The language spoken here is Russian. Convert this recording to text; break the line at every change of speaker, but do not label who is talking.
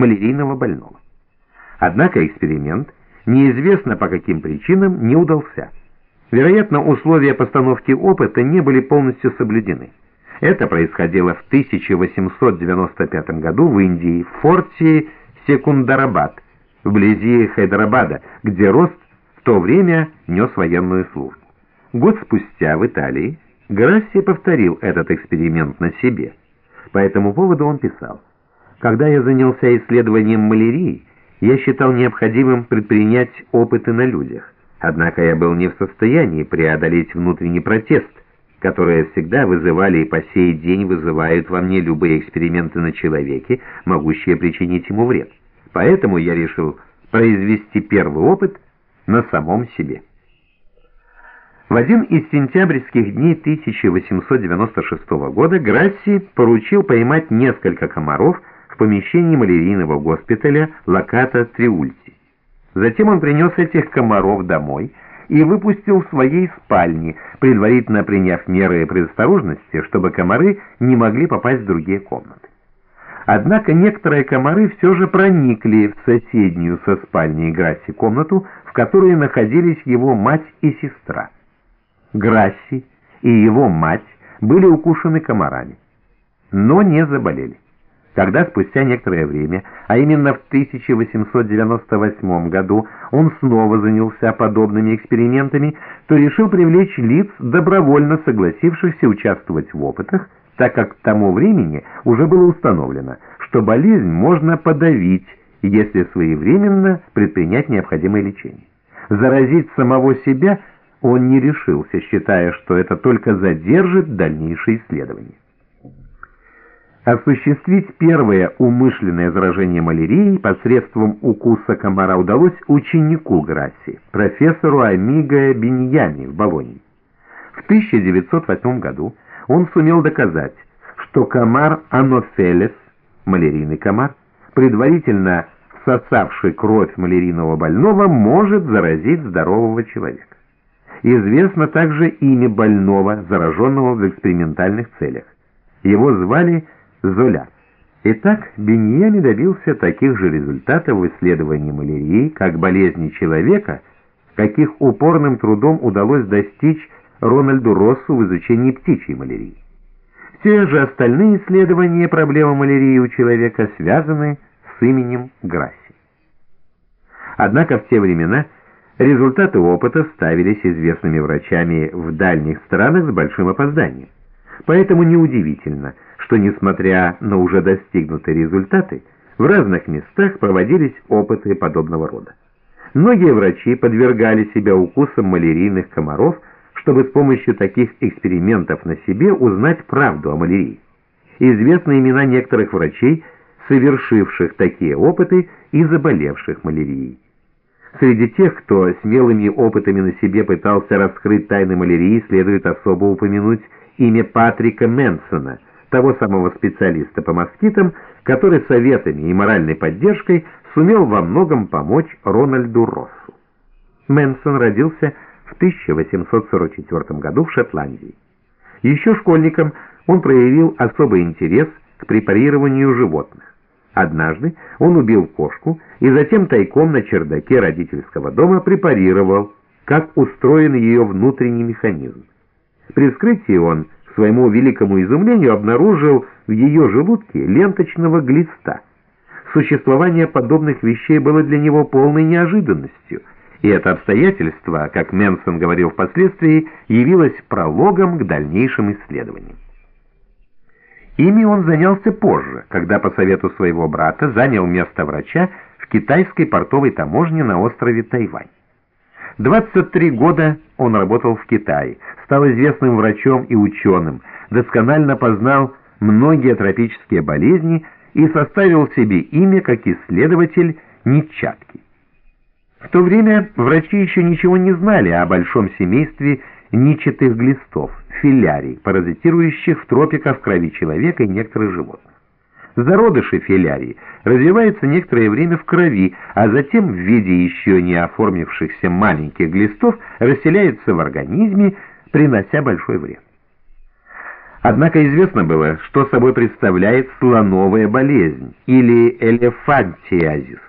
малярийного больного. Однако эксперимент, неизвестно по каким причинам, не удался. Вероятно, условия постановки опыта не были полностью соблюдены. Это происходило в 1895 году в Индии, в форте Секундарабад, вблизи Хайдарабада, где Рост в то время нес военную службу. Год спустя в Италии Грасси повторил этот эксперимент на себе. По этому поводу он писал, «Когда я занялся исследованием малярии, я считал необходимым предпринять опыты на людях. Однако я был не в состоянии преодолеть внутренний протест, которые всегда вызывали и по сей день вызывают во мне любые эксперименты на человеке, могущие причинить ему вред. Поэтому я решил произвести первый опыт на самом себе. В один из сентябрьских дней 1896 года Грасси поручил поймать несколько комаров в помещении малярийного госпиталя Лаката Триульти. Затем он принес этих комаров домой и выпустил в своей спальне, предварительно приняв меры предосторожности, чтобы комары не могли попасть в другие комнаты. Однако некоторые комары все же проникли в соседнюю со спальней Грасси комнату, в которой находились его мать и сестра. Грасси и его мать были укушены комарами, но не заболели. Когда спустя некоторое время, а именно в 1898 году, он снова занялся подобными экспериментами, то решил привлечь лиц, добровольно согласившихся участвовать в опытах, так как к тому времени уже было установлено, что болезнь можно подавить, если своевременно предпринять необходимое лечение. Заразить самого себя он не решился, считая, что это только задержит дальнейшие исследования. Осуществить первое умышленное заражение малярией посредством укуса комара удалось ученику Грасси, профессору Амиго Беньями в Болонии. В 1908 году он сумел доказать, что комар анофелес, малярийный комар, предварительно всосавший кровь малярийного больного, может заразить здорового человека. Известно также имя больного, зараженного в экспериментальных целях. Его звали Золя. Итак, Беньями добился таких же результатов в исследовании малярии, как болезни человека, каких упорным трудом удалось достичь Рональду Россу в изучении птичьей малярии. Все же остальные исследования проблемы малярии у человека связаны с именем Грасси. Однако в те времена Результаты опыта ставились известными врачами в дальних странах с большим опозданием. Поэтому неудивительно, что, несмотря на уже достигнутые результаты, в разных местах проводились опыты подобного рода. Многие врачи подвергали себя укусам малярийных комаров, чтобы с помощью таких экспериментов на себе узнать правду о малярии. Известны имена некоторых врачей, совершивших такие опыты и заболевших малярией. Среди тех, кто смелыми опытами на себе пытался раскрыть тайны малярии, следует особо упомянуть имя Патрика Мэнсона, того самого специалиста по москитам, который советами и моральной поддержкой сумел во многом помочь Рональду Россу. Мэнсон родился в 1844 году в Шотландии. Еще школьником он проявил особый интерес к препарированию животных. Однажды он убил кошку и затем тайком на чердаке родительского дома препарировал, как устроен ее внутренний механизм. При вскрытии он, к своему великому изумлению, обнаружил в ее желудке ленточного глиста. Существование подобных вещей было для него полной неожиданностью, и это обстоятельство, как Менсон говорил впоследствии, явилось прологом к дальнейшим исследованиям. Ими он занялся позже, когда по совету своего брата занял место врача в китайской портовой таможне на острове Тайвань. 23 года он работал в Китае, стал известным врачом и ученым, досконально познал многие тропические болезни и составил себе имя как исследователь нитчатки. В то время врачи еще ничего не знали о большом семействе ничатых глистов, филярий, паразитирующих в тропиках крови человека и некоторых животных. Зародыши филярии развиваются некоторое время в крови, а затем в виде еще не оформившихся маленьких глистов расселяются в организме, принося большой вред. Однако известно было, что собой представляет слоновая болезнь или элефантиазис.